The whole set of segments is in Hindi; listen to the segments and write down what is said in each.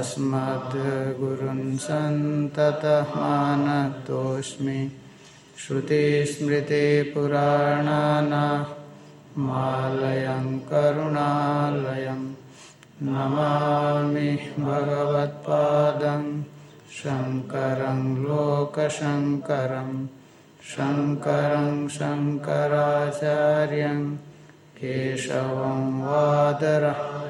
अस्मद्गुरुन् सन्ततः मानतोऽस्मि श्रुतिस्मृतिपुराणानामालयं करुणालयं। नमामि भगवत्पादं शङ्करं लोकशङ्करं। शङ्करं शङ्कराचार्यं केशवं वादरः।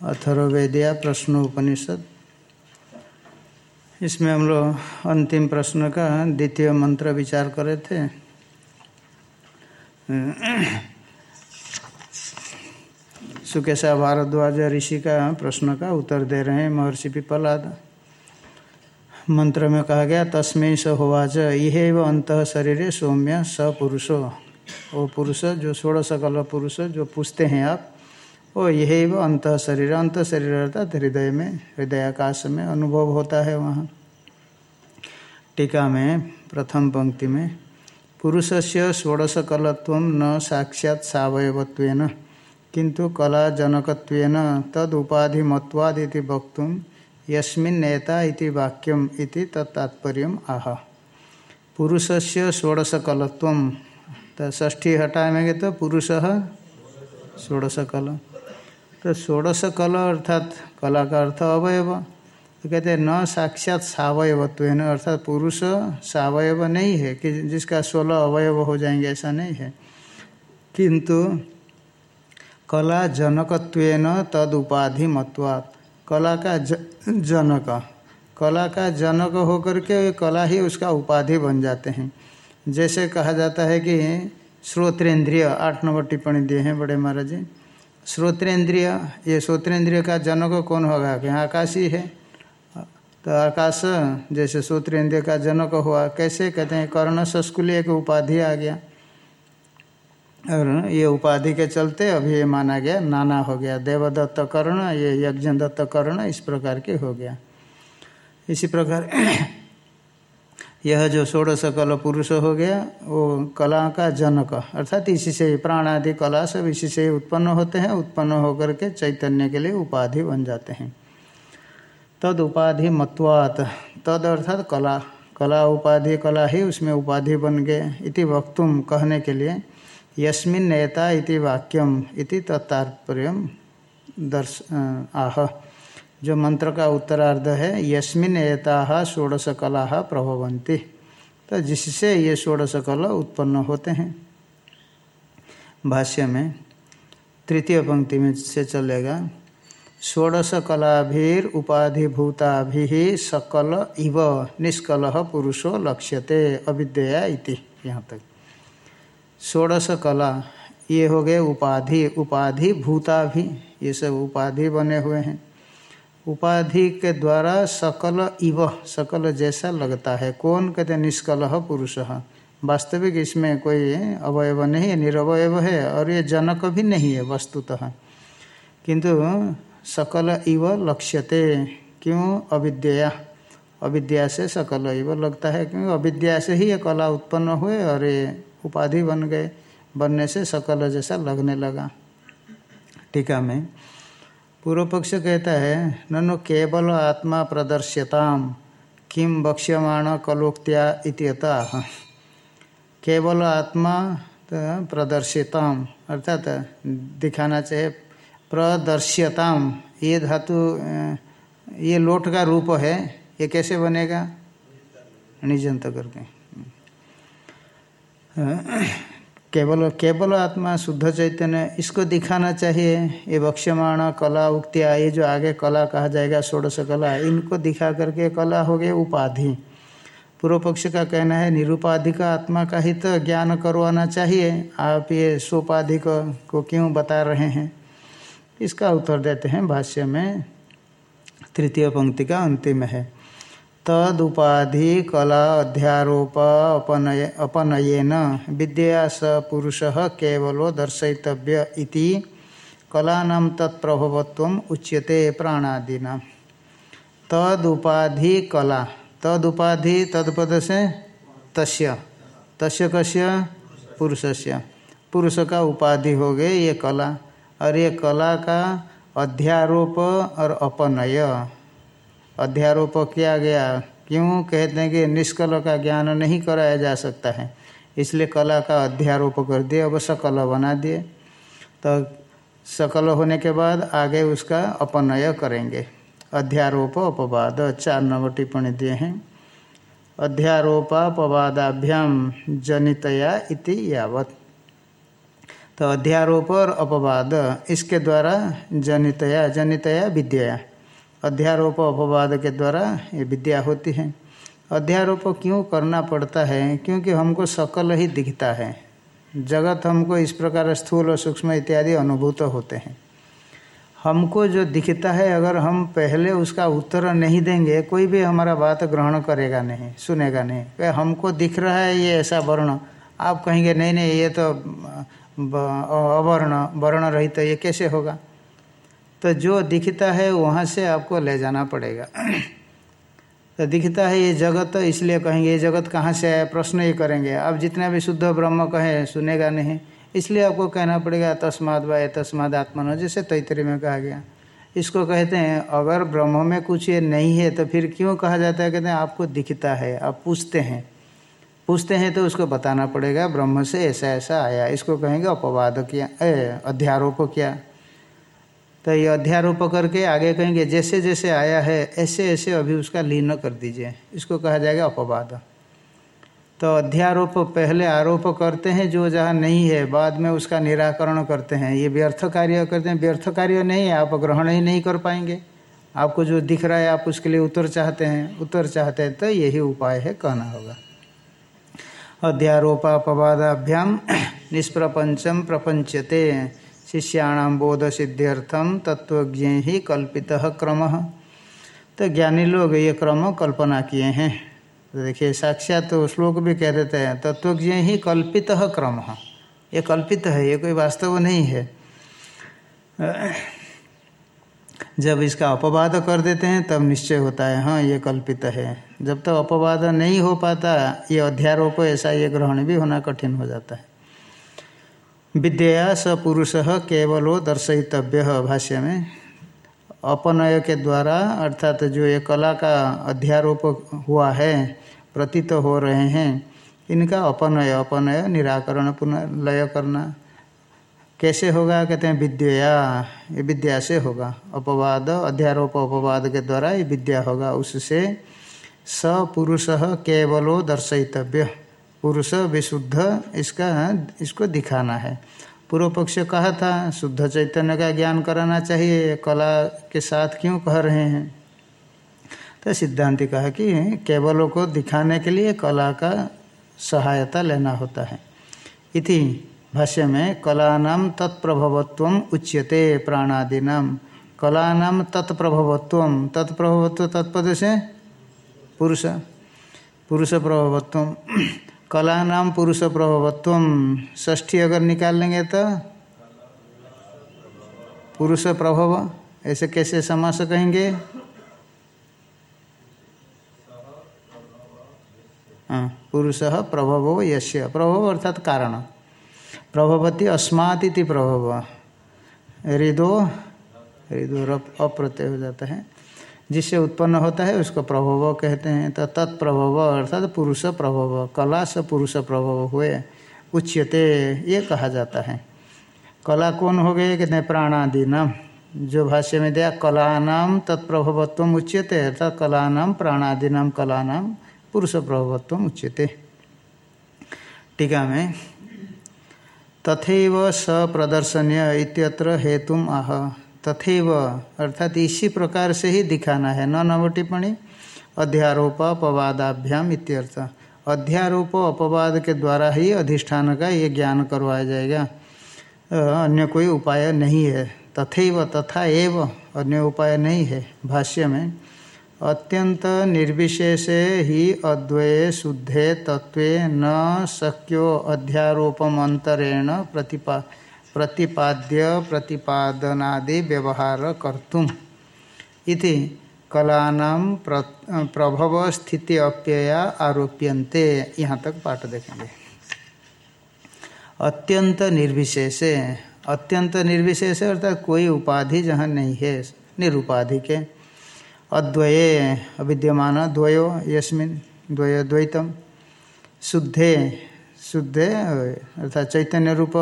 अथर्वेदिया प्रश्न उपनिषद इसमें हम लोग अंतिम प्रश्न का द्वितीय मंत्र विचार कर थे। सुकेशा भारद्वाज ऋषि का प्रश्न का उत्तर दे रहे हैं महर्षि पिपलाद। मंत्र में कहा गया, तस्में स होवाच यह अंत शरीर सौम्य स पुरुषो। वो पुरुष, जो षोड़श कल पुरुष जो पूछते हैं आप वो यही अंत शरीर अंत शरीर अर्थात हृदय में, हृदयाकाश में अनुभव होता है वहाँ। टीका में, प्रथम पंक्ति में पुरुष से षोड़शकलत्व न साक्षात सवयवत्वेन किंतु कला तद मत्वादिति वक्त इति वाक्यम इति तत्तात्पर्य आह। पुरुष से षोड़श कलत्व तो ष्ठी हटाएँगे तो पुरुष षोड़श कल तो षोड़श कल अर्थात कला का अर्थ अवयव। तो कहते हैं न साक्षात सवयवत्व है अर्थात पुरुष सवयव नहीं है कि जिसका सोलह अवयव हो जाएँगे ऐसा नहीं है। किंतु कला जनकत्व तद उपाधि मत्वात् कला का ज, जनक। कला का जनक होकर के कला ही उसका उपाधि बन जाते हैं। जैसे कहा जाता है कि श्रोत्रेंद्रिय आठ नंबर टिप्पणी दिए हैं बड़े महाराज जी। श्रोत्रेंद्रिय ये श्रोत्रेंद्रिय का जनक कौन होगा? कि आकाश ही। तो आकाश, जैसे श्रोत्रेंद्रिय का जनक हुआ, कैसे कहते हैं? कर्ण संस्कुल्य एक उपाधि आ गया। और ये उपाधि के चलते अभी ये माना गया, नाना हो गया। देवदत्त कर्ण, ये यज्ञ दत्त कर्ण इस प्रकार के हो गया। इसी प्रकार यह जो षोड़श कल पुरुष हो गया, वो कला का जनक, अर्थात इसी से प्राण आदि कला सब इसी से उत्पन्न होते हैं, उत्पन्न होकर के चैतन्य के लिए उपाधि बन जाते हैं। तद उपाधि मत्वात, तद अर्थात कला कला उपाधि, कला ही उसमें उपाधि बन गए इति वक्तुम कहने के लिए, यस्मिन नेता इति वाक्यम इति तत्तात्पर्य दर्श, आह। जो मंत्र का उत्तरार्ध है, यस्मिन एता षोड़श कला प्रभवंती तो जिससे ये षोड़श कला उत्पन्न होते हैं। भाष्य में तृतीय पंक्ति में से चलेगा षोड़श कलाभिर उपाधिभूताभि सकल इव निष्कल पुरुषो लक्ष्यते अविद्या इति यहाँ तक। षोड़श कला ये हो गए उपाधि उपाधि भूता भी ये सब उपाधि बने हुए हैं। उपाधि के द्वारा सकल इव, सकल जैसा लगता है। कौन कहते हैं? निष्कल पुरुष। वास्तविक इसमें कोई अवयव नहीं है, निरवयव है, और ये जनक भी नहीं है वस्तुतः। किंतु सकल इव लक्ष्यते, क्यों? अविद्या। अविद्या से सकल इव लगता है क्योंकि अविद्या से ही ये कला उत्पन्न हुए और ये उपाधि बन गए। बनने से सकल जैसा लगने लगा। टीका में पूर्व पक्ष कहता है, ननु केवल आत्मा प्रदर्श्यताम किम बक्ष्यमाण कलोक्त्या केवल आत्मा तो प्रदर्शिताम अर्थात दिखाना चाहिए प्रदर्श्यताम, ये धातु, ये लोट का रूप है, ये कैसे बनेगा? निजंत करके। केवल केवल आत्मा, शुद्ध चैतन्य, इसको दिखाना चाहिए। ये बक्ष्यमाण कला उक्तिया ये जो आगे कला कहा जाएगा, षोड़श कला, इनको दिखा करके कला हो गए उपाधि। पूर्व पक्ष का कहना है, निरूपाधिक आत्मा का ही तो ज्ञान करवाना चाहिए। आप ये सोपाधिक को क्यों बता रहे हैं? इसका उत्तर देते हैं भाष्य में, तृतीय पंक्ति का अंतिम है। तद उपाधि कला अध्यारोप अपनय, अपनयन। विद्या स पुरुष केवलो दर्शयितव्य इति कलानाम तत्प्रभवत्व उच्यते प्राणादीना। तद उपाधि कला तद उपाधि तदपद से तस्य। तस्य कस्य? पुरुषस्य। पुरुष का उपाधि हो गए ये कला। और ये कला का अध्यारोप और अपनय। अध्यारोप किया गया। क्यों? कहते हैं कि निष्कल का ज्ञान नहीं कराया जा सकता है। इसलिए कला का अध्यारोप कर दिए, अब सकल बना दिए। तो सकल होने के बाद आगे उसका अपनय करेंगे। अध्यारोप अपवाद, चार नंबर टिप्पणी दिए हैं। अध्यारोपापवादाभ्याम जनितया इति यावत। तो अध्यारोप और अपवाद, इसके द्वारा जनितया जनितया विद्या अध्यारोप अपवाद के द्वारा ये विद्या होती है। अध्यारोप क्यों करना पड़ता है? क्योंकि हमको सकल ही दिखता है। जगत हमको इस प्रकार स्थूल और सूक्ष्म इत्यादि अनुभूत होते हैं। हमको जो दिखता है, अगर हम पहले उसका उत्तर नहीं देंगे, कोई भी हमारा बात ग्रहण करेगा नहीं, सुनेगा नहीं। हमको दिख रहा है ये ऐसा वर्ण। आप कहेंगे, नहीं नहीं, ये तो अवर्ण वर्ण रहित तो ये कैसे होगा? तो जो दिखता है वहाँ से आपको ले जाना पड़ेगा। तो दिखता है ये जगत तो इसलिए कहेंगे, ये जगत कहाँ से आया? प्रश्न ही करेंगे। आप जितना भी शुद्ध ब्रह्म कहें, सुनेगा नहीं। इसलिए आपको कहना पड़ेगा, तस्माद व तस्माद आत्मनो, जैसे तैतरी में कहा गया। इसको कहते हैं, अगर ब्रह्म में कुछ ये नहीं है तो फिर क्यों कहा जाता है? कहते हैं, आपको दिखता है, आप पूछते हैं। पूछते हैं तो उसको बताना पड़ेगा, ब्रह्म से ऐसा ऐसा आया। इसको कहेंगे, अपवाद किया अध्यारोप किया। तो ये अध्यारोप करके आगे कहेंगे, जैसे जैसे आया है, ऐसे ऐसे अभी उसका लीन कर दीजिए। इसको कहा जाएगा अपवाद। तो अध्यारोप पहले आरोप करते हैं, जो जहाँ नहीं है, बाद में उसका निराकरण करते हैं। ये व्यर्थ कार्य करते हैं। व्यर्थ कार्य नहीं, आप ग्रहण ही नहीं कर पाएँगे। आपको जो दिख रहा है, आप उसके लिए उत्तर चाहते हैं। उत्तर चाहते हैं तो यही उपाय है, कहना होगा। अध्यारोपापवादाभ्याम निष्प्रपंचम प्रपंचते। शिष्याणाम बोध सिद्ध्यर्थम तत्वज्ञ ही कल्पित क्रम। तो ज्ञानी लोग ये क्रम कल्पना किए हैं। तो देखिए, साक्षात तो श्लोक भी कह देते हैं तत्वज्ञ ही कल्पित क्रम। ये कल्पित है, ये कोई वास्तव नहीं है। जब इसका अपवाद कर देते हैं, तब निश्चय होता है हाँ ये कल्पित है। जब तक तो अपवाद नहीं हो पाता, ये अध्यारोप, ऐसा ये ग्रहण भी होना कठिन हो जाता है। विद्या स पुरुष केवलो दर्शितव्य भाष्य में अपनय के द्वारा, अर्थात जो ये कला का अध्यारोप हुआ है, प्रतीत हो रहे हैं, इनका अपनय अपनय, निराकरण पुनः लय करना। कैसे होगा? कहते हैं, विद्या, ये विद्या से होगा। अपवाद, अध्यारोप, अपवाद के द्वारा ये विद्या होगा। उससे स पुरुष केवलो दर्शितव्य पुरुष विशुद्ध, इसका, इसको दिखाना है। पूर्व पक्ष कहा था, शुद्ध चैतन्य का ज्ञान कराना चाहिए, कला के साथ क्यों कह रहे हैं? तो सिद्धांति कहा कि केवलों को दिखाने के लिए कला का सहायता लेना होता है। इति भाष्य में कलानाम तत्प्रभवत्व उच्यते प्राणादीनाम कलानाम तत्प्रभवत्व तत्प्रभवत्व तत्पद से पुरुष पुरुष प्रभवत्व। कलानाम पुरुष प्रभवत्व ष्ठी अगर निकाल लेंगे तो? पुरुष प्रभव, ऐसे कैसे समास कहेंगे? हाँ पुरुष प्रभव यश्य प्रभव अर्थात कारण। प्रभवती अस्मात प्रभव। हृदो हृदो अप्रत्यय हो जाता है। जिससे उत्पन्न होता है, उसको प्रभव कहते हैं। तो तत्प्रभव अर्थात पुरुष प्रभव, कला से पुरुष प्रभव हुए, उच्यते, ये कहा जाता है। कला कौन हो गए कहते हैं प्राणादि नाम जो भाष्य में दिया कला नाम तत्प्रभवत्व उच्यते, अर्थात कला नाम प्राणादि नाम कला नाम पुरुष प्रभवत्व उच्यते। टीका में तथैव सप्रदर्शनीय इत्यत्र हेतु आह तथैव अर्थात इसी प्रकार से ही दिखाना है। न नव टिप्पणी, अध्यारोप अपवादाभ्याम इत्यर्थ। अध्यारोप अपवाद के द्वारा ही अधिष्ठान का ये ज्ञान करवाया जाएगा। अन्य कोई उपाय नहीं है। तथैव तथा एव अन्य उपाय नहीं है भाष्य में। अत्यंत निर्विशेषे ही अद्वये शुद्धे तत्वे न शक्यो अध्यारोपम अंतरेण प्रतिपा प्रतिपाद्य प्रतिपादनादि व्यवहार कर्तुम। इति कलानाम प्रभव स्थिति अप्यया आरोप्यन्ते। यहाँ तक पाठ देखेंगे। अत्यंत निर्विशेष अत्यंत निर्विशेष अर्थात कोई उपाधि जहाँ नहीं है, निरुपाधि के। अद्वये, अविद्यमान, द्वयो, यस्मिन, द्वय द्वैतम। शुद्धे शुद्धे, अर्थात चैतन्य रूप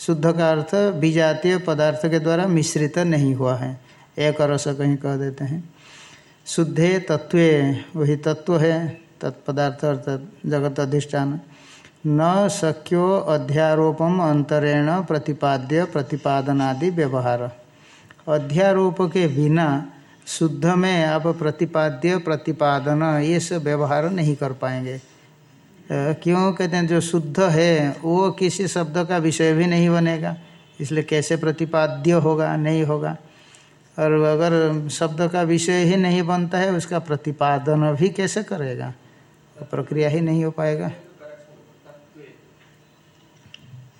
शुद्ध का अर्थ विजातीय पदार्थ के द्वारा मिश्रित नहीं हुआ है। एक रस कहीं कह देते हैं। शुद्धे तत्व वही तत्व है, तत्पदार्थ अर्थात जगत अधिष्ठान। न शक्यो अध्यारोपम अंतरेण प्रतिपाद्य प्रतिपादनादि व्यवहार। अध्यारोप के बिना शुद्ध में आप प्रतिपाद्य प्रतिपादन, ये सब व्यवहार नहीं कर पाएँगे। क्यों कहते हैं, जो शुद्ध है, वो किसी शब्द का विषय भी नहीं बनेगा। इसलिए कैसे प्रतिपाद्य होगा, नहीं होगा। और अगर शब्द का विषय ही नहीं बनता है, उसका प्रतिपादन भी कैसे करेगा? तो प्रक्रिया ही नहीं हो पाएगा।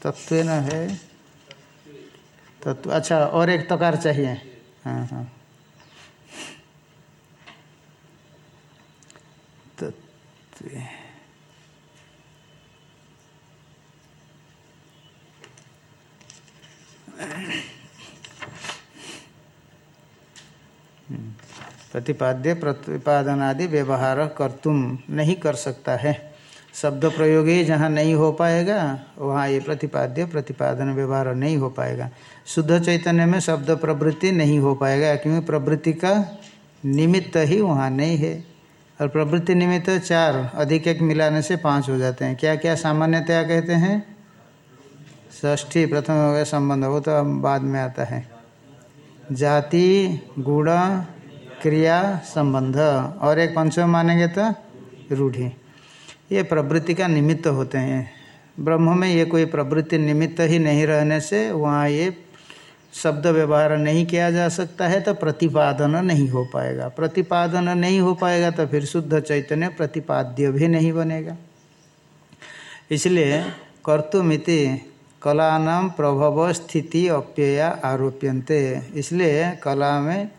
तत्व न है। तत्व अच्छा और एक तकार चाहिए। हाँ हाँ। तत्व। प्रतिपाद्य प्रतिपादन आदि व्यवहार कर तुम नहीं कर सकता है। शब्द प्रयोग ही जहाँ नहीं हो पाएगा, वहाँ ये प्रतिपाद्य, प्रतिपादन व्यवहार नहीं हो पाएगा। शुद्ध चैतन्य में शब्द प्रवृत्ति नहीं हो पाएगा, क्योंकि प्रवृत्ति का निमित्त ही वहाँ नहीं है। और प्रवृत्ति निमित्त चार, अधिक एक मिलाने से पाँच हो जाते हैं। क्या क्या सामान्यतया कहते हैं? ष्ठी प्रथम हो गया संबंध वो तो बाद में आता है। जाति, गुण, क्रिया, संबंध। और एक पंचम मानेंगे तो रूढ़ी। ये प्रवृत्ति का निमित्त होते हैं। ब्रह्म में ये कोई प्रवृत्ति निमित्त ही नहीं रहने से वहाँ ये शब्द व्यवहार नहीं किया जा सकता है तो प्रतिपादन नहीं हो पाएगा। प्रतिपादन नहीं हो पाएगा तो फिर शुद्ध चैतन्य प्रतिपाद्य भी नहीं बनेगा। इसलिए कर्तुमिति कला प्रभव स्थिति अप्यया आरोप्यन्ते। इसलिए कला में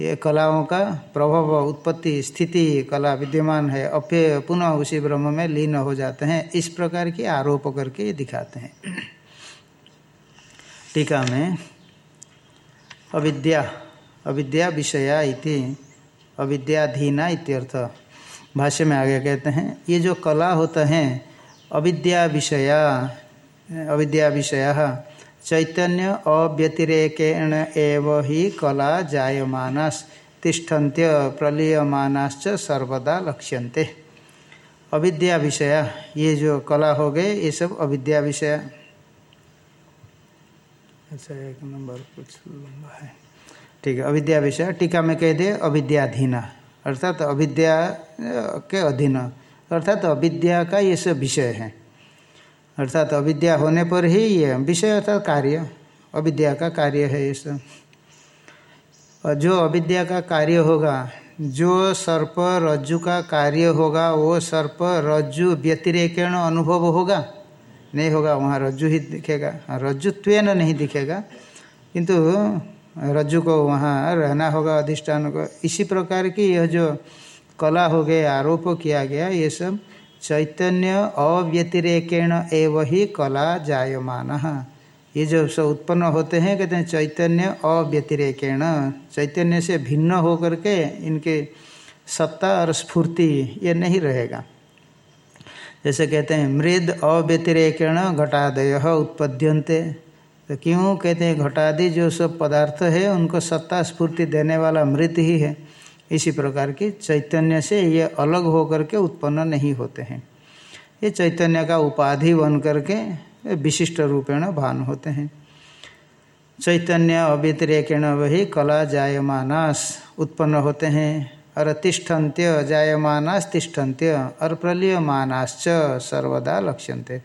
ये कलाओं का प्रभाव, उत्पत्ति, स्थिति, कला विद्यमान है अप्य पुनः उसी ब्रह्म में लीन हो जाते हैं। इस प्रकार की आरोप करके दिखाते हैं। टीका में, अविद्या अविद्या विषया इति, अविद्याधीना इत्यर्थ। भाष्य में आगे कहते हैं, ये जो कला होता है, अविद्या विषया अविद्या विषय चैतन्य अव्यतिरेकेण एव ही कला जायमानस, तिष्ठन्त्य प्रलीयमानाश्च सर्वदा लक्ष्यन्ते। अविद्या विषय ये जो कला हो गए, ये सब अविद्या विषय अच्छा एक नंबर कुछ लंबा है। ठीक है अविद्या विषय टीका में कह दे, अविद्याधीना। अर्थात अविद्या के अधीन। अर्थात अविद्या का ये सब विषय है। अर्थात अविद्या होने पर ही ये विषय अर्थात कार्य, अविद्या का कार्य है ये सब। और जो अविद्या का कार्य होगा, जो सर्प रज्जु का कार्य होगा, वो सर्प रज्जु व्यतिरेकेण अनुभव होगा। नहीं होगा, वहाँ रज्जु ही दिखेगा। रज्जुत्व नहीं दिखेगा। किंतु रज्जु को वहाँ रहना होगा, अधिष्ठान को। इसी प्रकार की यह जो कला हो गए आरोप किया गया, ये सब चैतन्य अव्यतिरेकेण एव ही कला जायमान। ये जो सब उत्पन्न होते हैं, कहते हैं चैतन्य अव्यतिरेकेण। चैतन्य से भिन्न होकर के इनके सत्ता और स्फूर्ति ये नहीं रहेगा। जैसे कहते हैं, मृद अव्यतिरेकेण घटादय उत्पद्यंते तो क्यों कहते हैं घटादि जो सब पदार्थ है, उनको सत्ता स्फूर्ति देने वाला मृत ही है। इसी प्रकार के चैतन्य से ये अलग होकर के उत्पन्न नहीं होते हैं। ये चैतन्य का उपाधि बन करके विशिष्ट रूपेण भान होते हैं। चैतन्य अव्यतिरेकेण वही कला जायमानास उत्पन्न होते हैं। और तिष्ठन्त्य जायमानास तिष्ठन्त्य और प्रलीयमानाश्च सर्वदा लक्ष्यन्ते।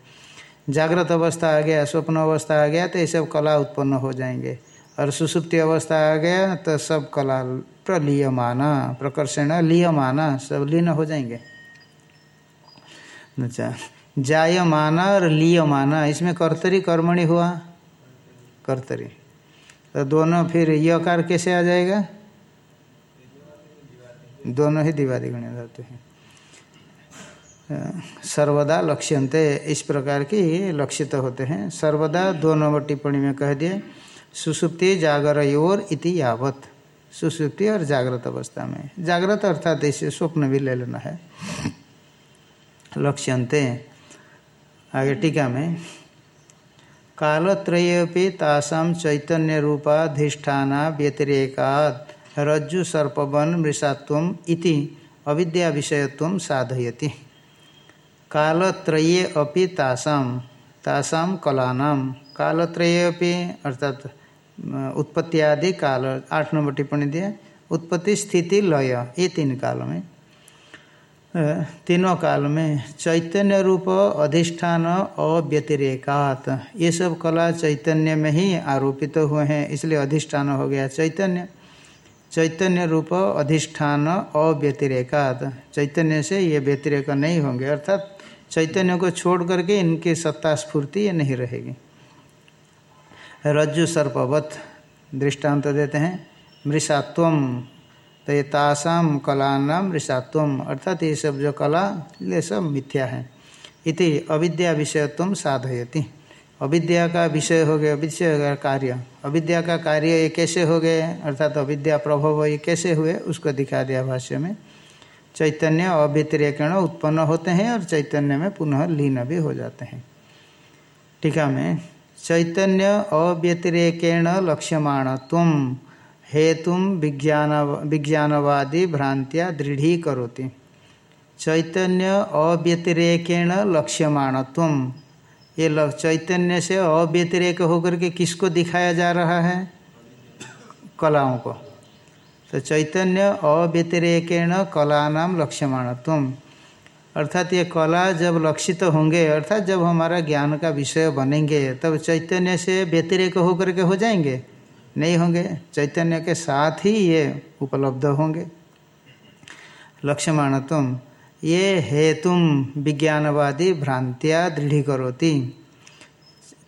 जागृत अवस्था आ गया, स्वप्न अवस्था आ गया तो ये सब कला उत्पन्न हो जाएँगे। और सुसुप्ति अवस्था आ गया तो सब कला प्रलीयमाना प्रकर्षण लियमाना, सब लीन हो जाएँगे। अच्छा जायमाना और लियमाना, इसमें कर्तरी कर्मणि हुआ? कर्तरी। तो दोनों फिर यकार कैसे आ जाएगा? दोनों ही दिवादी गणे धातु हैं। सर्वदा लक्ष्यंते, इस प्रकार की लक्षित होते हैं। सर्वदा दो नंबर टिप्पणी में कह दिए, सुसुप्ति जागर योर इति यावत। सुसुप्ति और जागृत अवस्था में। जागृत अर्थात इसे स्वप्न भी ले लेना है। लक्ष्यंते, आगे टीका में। कालत्रयपि तासाम चैतन्य रूपाधिष्ठाना व्यतिरेकात रज्जु सर्पवन मृषात्व इति अविद्या विषयत्व साधयति। कालत्रये अपि तासाम तासाम कलानाम कालत्रये अपि अर्थात उत्पत्ति आदि, काल, आठ नंबर टिप्पणी दिया। उत्पत्ति, स्थिति, लय, ये तीन काल में। तीनों काल में चैतन्य रूप, अधिष्ठान अव्यतिरेकात ये सब कला चैतन्य में ही आरोपित तो हुए हैं, इसलिए अधिष्ठान हो गया चैतन्य। चैतन्य रूप, अधिष्ठान अव्यतिरेकात चैतन्य से ये व्यतिरेक नहीं होंगे, अर्थात चैतन्य को छोड़ करके इनकी सत्ता स्फूर्ति ये नहीं रहेगी। रज्जु सर्पवत दृष्टांत देते हैं। मृषात्व तो ये तासाम कलानाम मृषात्व, अर्थात ये सब जो कला, ये सब मिथ्या है। इति अविद्या विषयत्व साधयति। अविद्या का विषय हो गया, विषय का कार्य। अविद्या का कार्य ये कैसे हो गए अर्थात अविद्या प्रभाव ये कैसे हुए, उसको दिखा दिया भाष्य में। चैतन्य अव्यतिरेकण उत्पन्न होते हैं और चैतन्य में पुनः लीन भी हो जाते हैं। टीका में चैतन्य अव्यतिरेकेण लक्ष्यमाणत्व हेतु विज्ञान विज्ञानवादी भ्रांतिया दृढ़ी करोति चैतन्य अव्यतिरेकेण लक्ष्यमाणत्व ये चैतन्य से अव्यतिरेक होकर के किसको दिखाया जा रहा है? कलाओं को। तो चैतन्य अव्यतिरेकेण कला नाम लक्ष्यमाणत्व अर्थात ये कला जब लक्षित तो होंगे, अर्थात जब हमारा ज्ञान का विषय बनेंगे, तब चैतन्य से व्यतिरेक होकर के हो जाएँगे। नहीं होंगे, चैतन्य के साथ ही ये उपलब्ध होंगे। लक्ष्यमाणत्म ये हेतुम विज्ञानवादी भ्रांतिया दृढ़ीकरोती।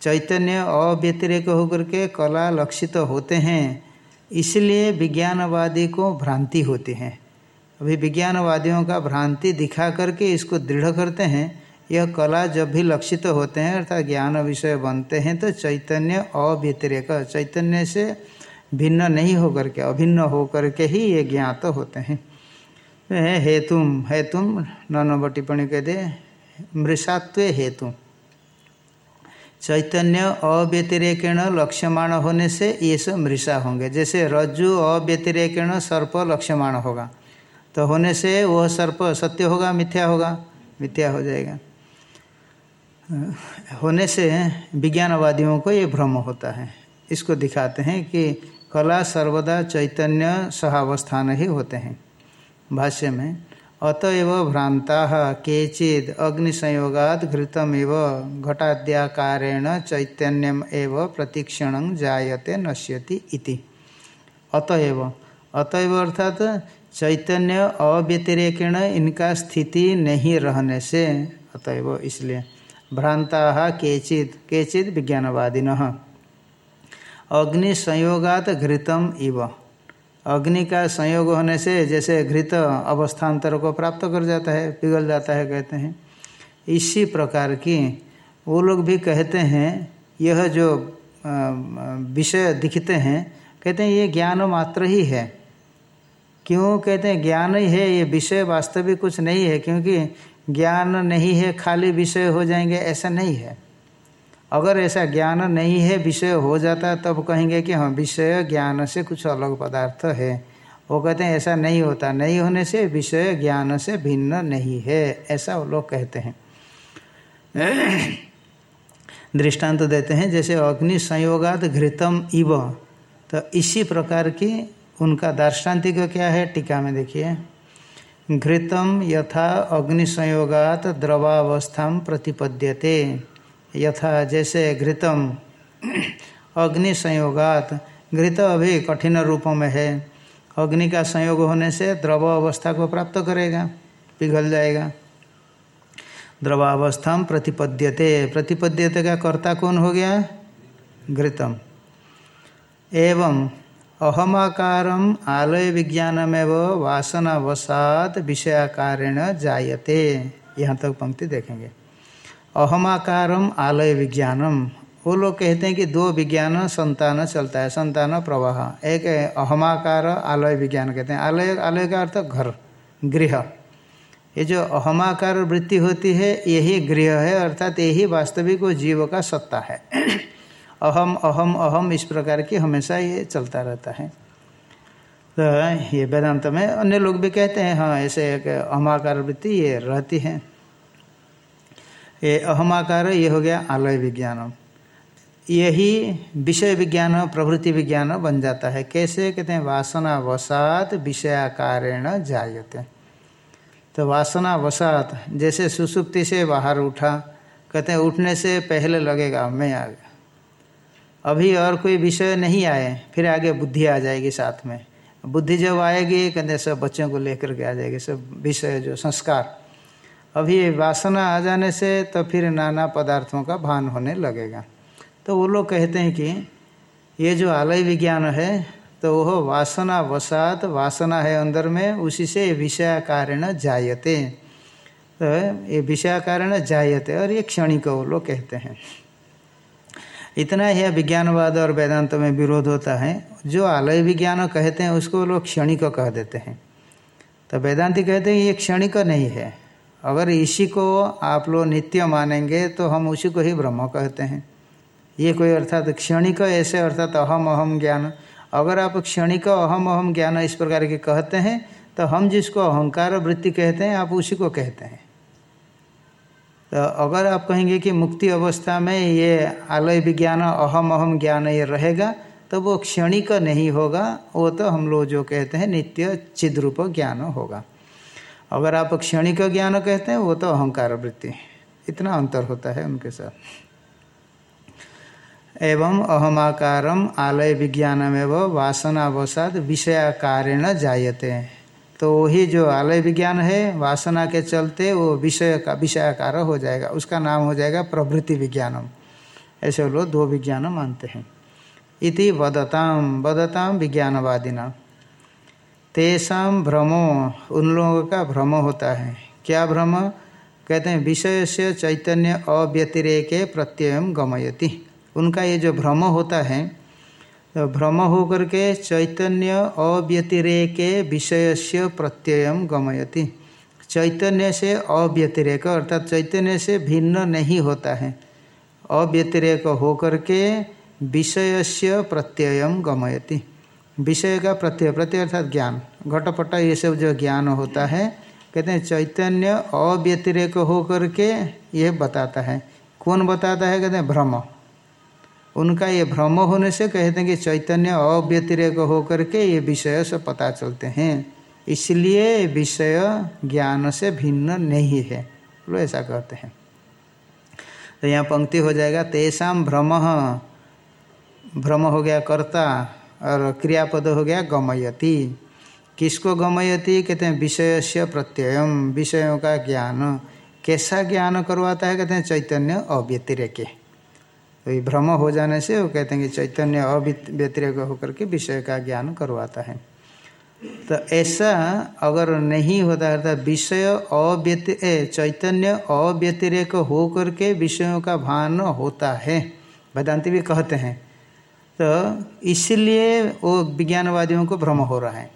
चैतन्य अव्यतिरेक होकर के कला लक्षित तो होते हैं, इसलिए विज्ञानवादी को भ्रांति होती है। अभी विज्ञानवादियों का भ्रांति दिखा करके इसको दृढ़ करते हैं, यह कला जब भी लक्षित तो होते हैं, अर्थात ज्ञान विषय बनते हैं तो चैतन्य अव्यतिरेक, चैतन्य से भिन्न नहीं होकर के, अभिन्न होकर के ही ये ज्ञात तो होते हैं। हेतुम हेतुम नौ टिप्पणी कह दे, मृषात्व हेतु चैतन्य अव्यतिरेकेण लक्ष्यमाण होने से ये सब मृषा होंगे, जैसे रज्जु अव्यतिरेकेण सर्प लक्ष्यमाण होगा। तो होने से वह सर्प सत्य होगा, मिथ्या होगा, मिथ्या हो जाएगा। होने से विज्ञानवादियों को ये भ्रम होता है। इसको दिखाते हैं कि कला सर्वदा चैतन्य सहावस्थान ही होते हैं। भाष्य में, अतएव भ्रांता केचिद अग्निसंयोगात घृतम एव घटाद्याकारेण चैतन्यम एव प्रतीक्षण जायते, नश्यति इति। अतएव अतएव अर्थात चैतन्य अव्यतिरेकेण इनका स्थिति नहीं रहने से। अतएव इसलिए भ्रांता केचित केचित विज्ञानवादिन। अग्नि संयोगात घृतम इव। अग्नि का संयोग होने से जैसे घृत अवस्थान्तर को प्राप्त कर जाता है, पिघल जाता है कहते हैं। इसी प्रकार की वो लोग भी कहते हैं, यह जो विषय दिखते हैं, कहते हैं ये ज्ञान मात्र ही है। क्यों कहते हैं, ज्ञान ही है, ये विषय वास्तविक कुछ नहीं है, क्योंकि ज्ञान नहीं है, खाली विषय हो जाएँगे, ऐसा नहीं है। अगर ऐसा ज्ञान नहीं है, विषय हो जाता तब कहेंगे कि हाँ विषय ज्ञान से कुछ अलग पदार्थ है। वो कहते हैं, ऐसा नहीं होता। नहीं होने से विषय ज्ञान से भिन्न नहीं है, ऐसा वो लोग कहते हैं। दृष्टांत तो देते हैं, जैसे अग्नि संयोगात घृतम इव। तो इसी प्रकार की उनका दार्शांतिक क्या है? टीका में देखिए। घृतम यथा अग्निसंयोगात द्रवावस्था प्रतिपद्यते। यथा जैसे घृतम अग्नि संयोगात घृत अभी कठिन रूप में है। अग्नि का संयोग होने से द्रव अवस्था को प्राप्त करेगा, पिघल जाएगा। द्रवावस्था प्रतिपद्यते। प्रतिपद्यते का कर्ता कौन हो गया? घृतम। एवं अहमाकारम आलय विज्ञानमेव वासनावसात विषयाकारेण जायते। यहाँ तक तो पंक्ति देखेंगे। अहमाकारम आलय विज्ञानम वो लोग कहते हैं कि दो विज्ञान संतान चलता है, संतान प्रवाह। एक अहमाकार आलय विज्ञान कहते हैं। आलय आलय का अर्थ घर, गृह। ये जो अहमाकार वृत्ति होती है, यही गृह है, अर्थात यही वास्तविक जीव का सत्ता है। अहम अहम अहम, इस प्रकार की हमेशा ये चलता रहता है। तो ये वेदांत में अन्य लोग भी कहते हैं हाँ ऐसे एक अहमाकार वृत्ति ये रहती है। ये अहमाकार, ये हो गया आलय विज्ञान। यही विषय विज्ञान, प्रवृत्ति विज्ञान बन जाता है। कैसे? कहते हैं वासना वसात विषयाकारेण जायते। तो वासना वसात जैसे सुसुप्ति से बाहर उठा, कहते हैं, उठने से पहले लगेगा, मैं आ गया। अभी और कोई विषय नहीं आए, फिर आगे बुद्धि आ जाएगी साथ में। बुद्धि जब आएगी, कहते सब बच्चों को लेकर के आ जाएगी, सब विषय जो संस्कार। अभी वासना आ जाने से तो फिर नाना पदार्थों का भान होने लगेगा। तो वो लोग कहते हैं कि ये जो आलय विज्ञान है तो वह वासना वसात, वासना है अंदर में, उसी से विषय कारण जायते। तो ये विषय कारण जायते, और ये क्षणिक वो लोग कहते हैं। इतना ही विज्ञानवाद और वेदांत में विरोध होता है। जो आलय विज्ञान कहते हैं, उसको लोग क्षणिक कह देते हैं। तो वेदांति कहते हैं, ये क्षणिक नहीं है। अगर इसी को आप लोग नित्य मानेंगे तो हम उसी को ही ब्रह्म कहते हैं। ये कोई अर्थात क्षणिक ऐसे अर्थात अहम अहम ज्ञान। अगर आप क्षणिक अहम अहम ज्ञान इस प्रकार के कहते हैं तो हम जिसको अहंकार वृत्ति कहते हैं, आप उसी को कहते हैं। तो अगर आप कहेंगे कि मुक्ति अवस्था में ये आलय विज्ञान, अहम अहम ज्ञान ये रहेगा तो वो क्षणिक नहीं होगा, वो तो हम लोग जो कहते हैं नित्य चिद्रूप ज्ञान होगा। अगर आप क्षणिक ज्ञान कहते हैं, वो तो अहंकार वृत्ति इतना अंतर होता है उनके साथ। एवं अहमाकारम आलय विज्ञानमेव वासनावसाद विषयाकारेण जायते। तो वही जो आलय विज्ञान है, वासना के चलते वो विषय का, विषयाकार हो जाएगा। उसका नाम हो जाएगा प्रवृत्ति विज्ञानम। ऐसे लोग दो विज्ञान मानते हैं। इति वदताम वदताम विज्ञानवादिना। तेषा भ्रमो, उन लोगों का भ्रम होता है। क्या भ्रम? कहते हैं विषय से चैतन्य अव्यतिरेके प्रत्यय गमयति। उनका ये जो भ्रम होता है तो भ्रम होकर के चैतन्य अव्यतिरेके विषय से प्रत्यय गमयति। चैतन्य से अव्यतिरेक, अर्थात चैतन्य से भिन्न नहीं होता है। अव्यतिरेक होकर के विषय से प्रत्यय गमयति। विषय का प्रत्यय प्रत्यय अर्थात ज्ञान। घटपट ये सब जो ज्ञान होता है, कहते हैं चैतन्य अव्यतिरेक होकर के ये बताता है। कौन बताता है? कहते हैं भ्रम। उनका ये भ्रम होने से कहते हैं कि चैतन्य अव्यतिरेक होकर के ये विषय से पता चलते हैं। इसलिए विषय ज्ञान से भिन्न नहीं है। लोग ऐसा कहते हैं। तो यहाँ पंक्ति हो जाएगा तेषाम भ्रम। भ्रम हो गया कर्ता और क्रियापद हो गया गमयति। किसको गमयति? कहते हैं विषय से प्रत्ययम विषयों का ज्ञान। कैसा ज्ञान करवाता है? कहते हैं चैतन्य अव्यतिरेके। तो ये भ्रम हो जाने से वो कहते हैं कि चैतन्य अव्यतिरेक होकर के विषय का ज्ञान करवाता है। तो ऐसा अगर नहीं होता, अर्थात विषय अव्यति चैतन्य अव्यतिरेक हो करके विषयों का भान होता है, वेदांति भी कहते हैं। तो इसलिए वो विज्ञानवादियों को भ्रम हो रहा है।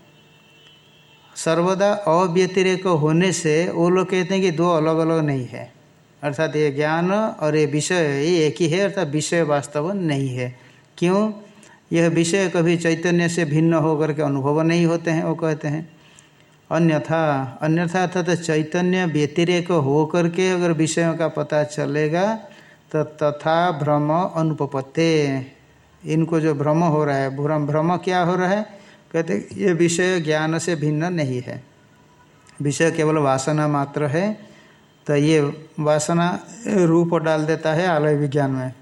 सर्वदा अव्यतिरेक होने से वो लोग कहते हैं कि दो अलग अलग नहीं है। अर्थात ये ज्ञान और ये विषय ये एक ही है, अर्थात विषय वास्तव नहीं है। क्यों? यह विषय कभी चैतन्य से भिन्न होकर के अनुभव नहीं होते हैं, वो कहते हैं। अन्यथा अन्यथा अर्थात चैतन्य व्यतिरेक हो करके अगर विषयों का पता चलेगा तो तथा भ्रम अनुपत्ते इनको जो भ्रम हो रहा है, भ्रम भ्रम क्या हो रहा है? कहते ये विषय ज्ञान से भिन्न नहीं है। विषय केवल वासना मात्र है तो ये वासना रूप डाल देता है आलय विज्ञान में।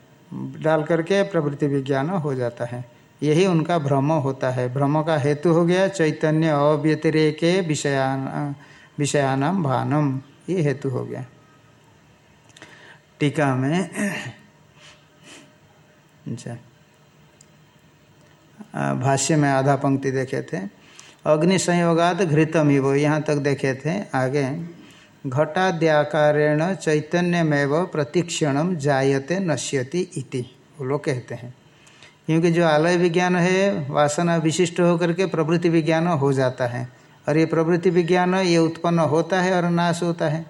डाल करके प्रवृत्ति विज्ञान हो जाता है। यही उनका भ्रम होता है। भ्रम का हेतु हो गया चैतन्य अव्यतिरेक विषयान, विषयानाम भानम। ये हेतु हो गया। टीका में अच्छा भाष्य में आधा पंक्ति देखे थे। अग्नि संयोगात घृतम ही वो यहाँ तक देखे थे आगे। घटाद्याकारेण चैतन्यमेव प्रतिक्षण जायते नश्यति इति। वो लोग कहते हैं। क्योंकि जो आलय विज्ञान है, वासना विशिष्ट होकर के प्रवृत्ति विज्ञान हो जाता है। और ये प्रवृत्ति विज्ञान, ये उत्पन्न होता है और नाश होता है।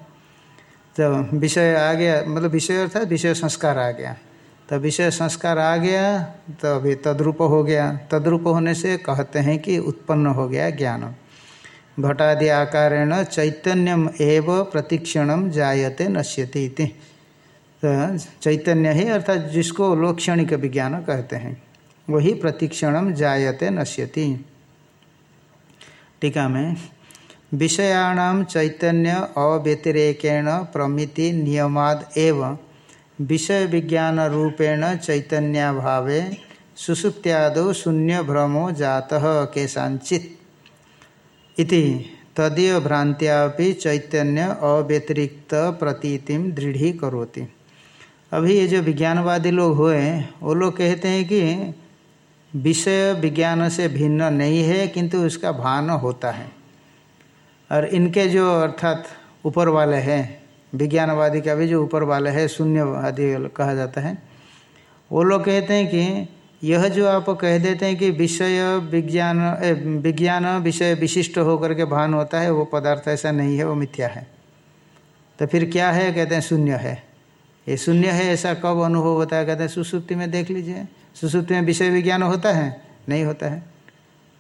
तो विषय आ गया मतलब विषय अर्थात विषय संस्कार आ गया। तो विषय संस्कार आ गया तो अभी तद्रूप हो गया। तद्रूप होने से कहते हैं कि उत्पन्न हो गया ज्ञान। घटादि आकारेण चैतन्यम एव प्रतिक्षण जायते, नश्यति इति। तो चैतन्य ही अर्थात जिसको लोक्षणिक विज्ञान कहते हैं, वही प्रतिक्षण जायते, नश्यति। टीका में विषयाणाम चैतन्य अव्यतिरेकेण प्रमिति नियमाद एव विषय विज्ञान रूपेण चैतन्याभावे सुसुप्त्यादौ शून्य भ्रमो जातः केशांचित इति। तदीय भ्रांत्यापि चैतन्य अव्यतिरिक्त प्रतीति दृढ़ी करोति अभी ये जो विज्ञानवादी लोग हुए वो लोग कहते हैं कि विषय विज्ञान से भिन्न नहीं है, किंतु उसका भान होता है। और इनके जो अर्थात ऊपर वाले हैं, विज्ञानवादी का भी जो ऊपर वाले है, शून्यवादी कहा जाता है, वो लोग कहते हैं कि यह जो आप कह देते हैं कि विषय विज्ञान विज्ञान विषय विशिष्ट होकर के भान होता है, वो पदार्थ ऐसा नहीं है, वो मिथ्या है। तो फिर क्या है? कहते हैं शून्य है। ये शून्य है, ऐसा कब अनुभव होता है? कहते हैं सुसुप्ति में देख लीजिए। सुसुप्ति में विषय विज्ञान होता है? नहीं होता है।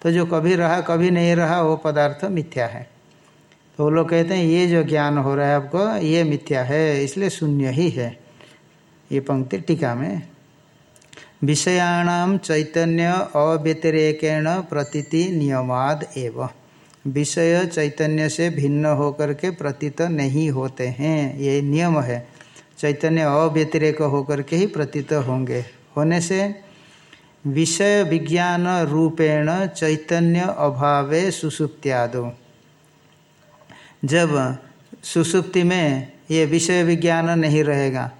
तो जो कभी रहा, कभी नहीं रहा, वो पदार्थ मिथ्या है। तो वो लोग कहते हैं, ये जो ज्ञान हो रहा है आपको, ये मिथ्या है, इसलिए शून्य ही है। ये पंक्ति टीका में विषयाणाम चैतन्य अव्यतिरेकेण प्रतीति नियमाद एव। विषय चैतन्य से भिन्न होकर के प्रतीत नहीं होते हैं, ये नियम है। चैतन्य अव्यतिरेक होकर के ही प्रतीत होंगे। होने से विषय विज्ञान रूपेण चैतन्य अभावे सुसुप्त्यादो। जब सुसुप्ति में ये विषय विज्ञान नहीं रहेगा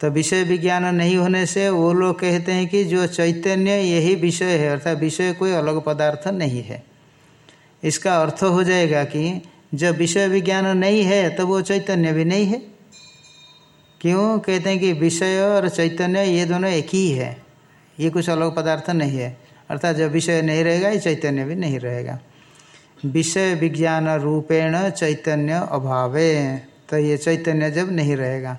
तो विषय विज्ञान नहीं होने से वो लोग कहते हैं कि जो चैतन्य, यही विषय है, अर्थात विषय कोई अलग पदार्थ नहीं है। इसका अर्थ हो जाएगा कि जब विषय विज्ञान नहीं है तो वो चैतन्य भी नहीं है। क्यों? कहते हैं कि विषय और चैतन्य ये दोनों एक ही है। ये कुछ अलग पदार्थ नहीं है। अर्थात जब विषय नहीं रहेगा, ये चैतन्य भी नहीं रहेगा। विषय विज्ञान रूपेण चैतन्य अभावे तो ये चैतन्य जब नहीं रहेगा।